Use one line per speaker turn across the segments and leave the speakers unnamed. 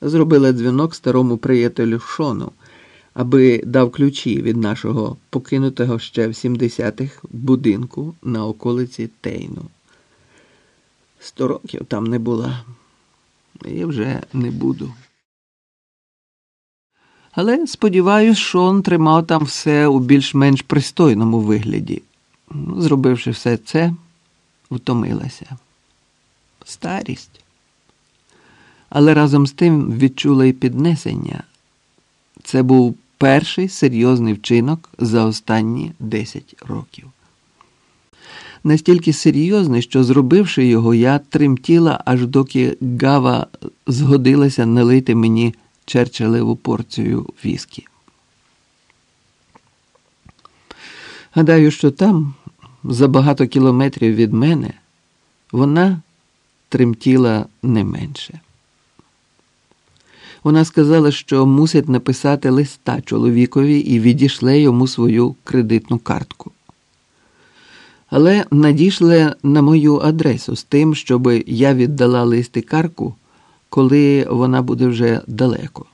зробила дзвінок старому приятелю Шону, аби дав ключі від нашого покинутого ще в 70-х будинку на околиці Тейну. Сто років там не була, і вже не буду. Але, сподіваюсь, Шон тримав там все у більш-менш пристойному вигляді. Зробивши все це, втомилася. Старість. Але разом з тим відчула і піднесення. Це був перший серйозний вчинок за останні 10 років. Настільки серйозний, що, зробивши його, я тремтіла, аж доки Гава згодилася налити мені черчелеву порцію віскі. Гадаю, що там, за багато кілометрів від мене, вона тремтіла не менше. Вона сказала, що мусить написати листа чоловікові і відійшле йому свою кредитну картку. Але надійшли на мою адресу з тим, щоб я віддала лист і карку, коли вона буде вже далеко.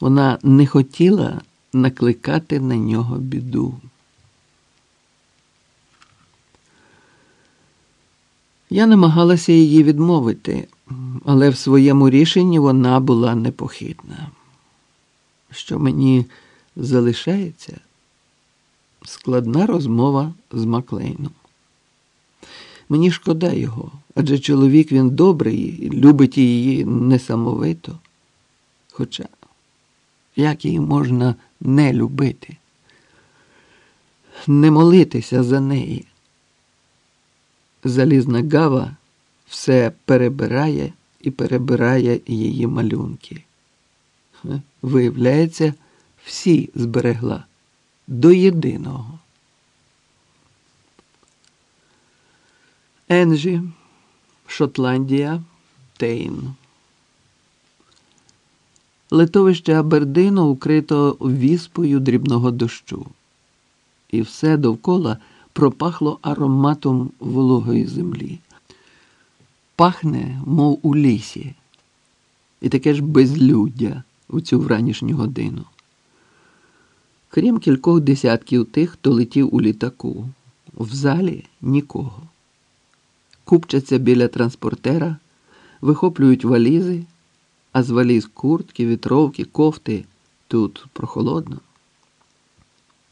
Вона не хотіла накликати на нього біду. Я намагалася її відмовити, але в своєму рішенні вона була непохитна. Що мені залишається складна розмова з Маклейном. Мені шкода його, адже чоловік він добрий любить її несамовито. Хоча як її можна не любити, не молитися за неї. Залізна гава все перебирає і перебирає її малюнки. Виявляється, всі зберегла до єдиного. Енжі, Шотландія, Тейн. Литовище Абердину укрито віспою дрібного дощу, і все довкола пропахло ароматом вологої землі. Пахне, мов у лісі, і таке ж безлюддя у цю вранішню годину. Крім кількох десятків тих, хто летів у літаку, в залі нікого. Купчаться біля транспортера, вихоплюють валізи а з валіз куртки, вітровки, кофти тут прохолодно.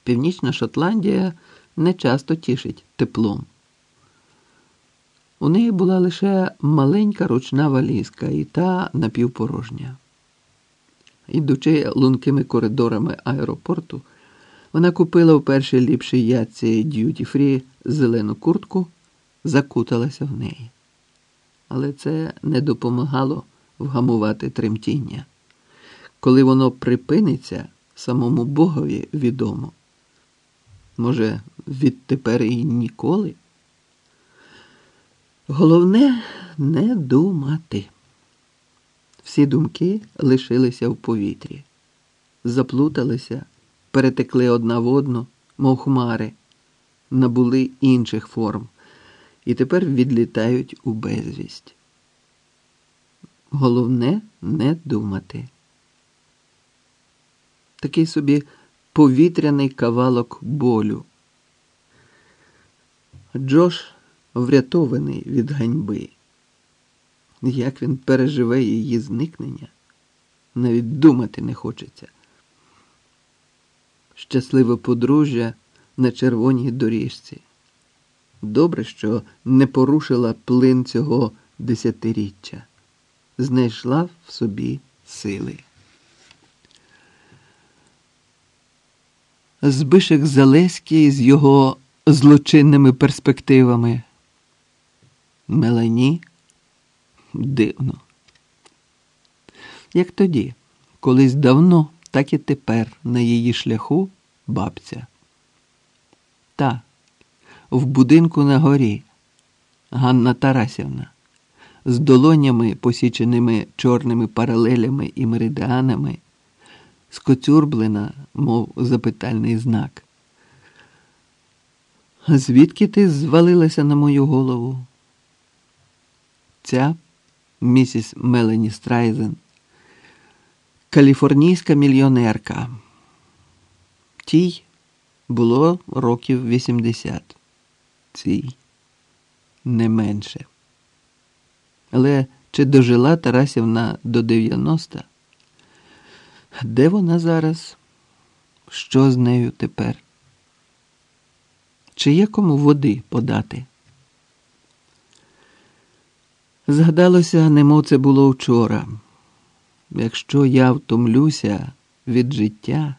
Північна Шотландія не часто тішить теплом. У неї була лише маленька ручна валізка і та напівпорожня. Ідучи лункими коридорами аеропорту, вона купила в першій ліпшій ятці duty free зелену куртку, закуталася в неї. Але це не допомагало вгамувати тремтіння. Коли воно припиниться, самому Богові відомо. Може, відтепер і ніколи? Головне не думати. Всі думки лишилися в повітрі, заплуталися, перетекли одна в одну, мов хмари, набули інших форм і тепер відлітають у безвість. Головне не думати. Такий собі повітряний кавалок болю. Джош врятований від ганьби. Як він переживе її зникнення, навіть думати не хочеться. Щасливе подружжя на червоній доріжці. Добре, що не порушила плин цього десятиріччя знайшла в собі сили. Збишек Залеський з його злочинними перспективами. Мелані дивно. Як тоді, колись давно, так і тепер на її шляху бабця. Та в будинку на горі Ганна Тарасівна з долонями, посіченими чорними паралелями і меридіанами, скоцюрблена, мов запитальний знак. Звідки ти звалилася на мою голову? Ця місіс Мелані Страйзен, каліфорнійська мільйонерка. Тій було років 80, цій не менше. Але чи дожила Тарасівна до 90? Де вона зараз? Що з нею тепер? Чи є кому води подати? Згадалося, немов це було вчора. Якщо я втомлюся від життя,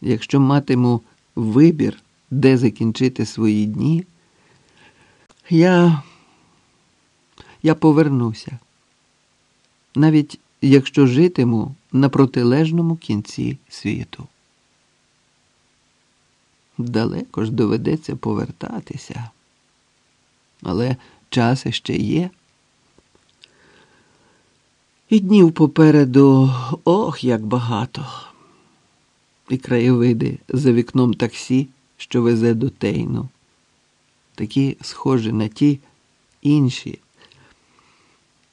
якщо матиму вибір, де закінчити свої дні, я, я повернуся, навіть якщо житиму на протилежному кінці світу. Далеко ж доведеться повертатися, але час ще є. І днів попереду ох, як багато. І краєвиди за вікном таксі, що везе до Тейну. Такі схожі на ті інші,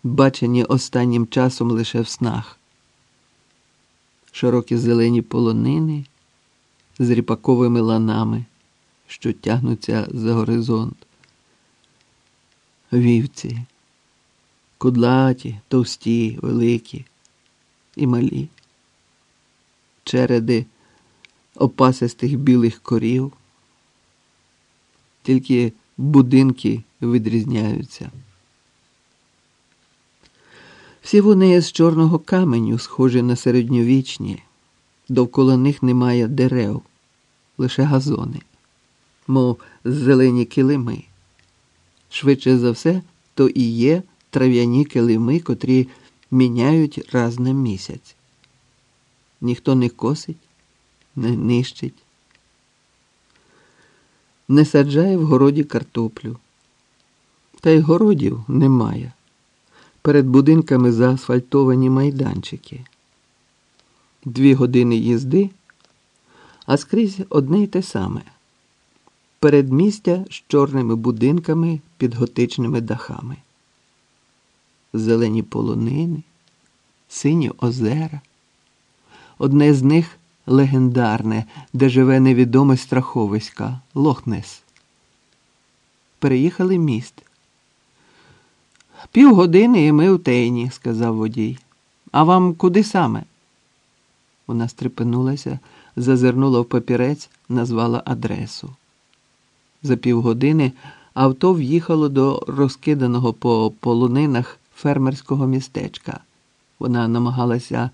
бачені останнім часом лише в снах. Широкі зелені полонини з ріпаковими ланами, що тягнуться за горизонт. Вівці кудлаті, товсті, великі і малі, череди опасистих білих корів, тільки будинки відрізняються. Всі вони з чорного каменю, схожі на середньовічні, довкола них немає дерев, лише газони, мов зелені килими. Швидше за все, то і є трав'яні килими, котрі міняють раз на місяць. Ніхто не косить, не нищить, не саджає в городі картоплю. Та й городів немає. Перед будинками заасфальтовані майданчики. Дві години їзди, а скрізь одне й те саме. Передмістя з чорними будинками під готичними дахами зелені полонини, сині озера. Одне з них легендарне, де живе невідоме страховиська Лохнес. Переїхали міст. Півгодини і ми у тейні, сказав водій. А вам куди саме? Вона стрепенулася, зазирнула в папірець, назвала адресу. За півгодини авто в'їхало до розкиданого по полонинах фермерського містечка. Вона намагалася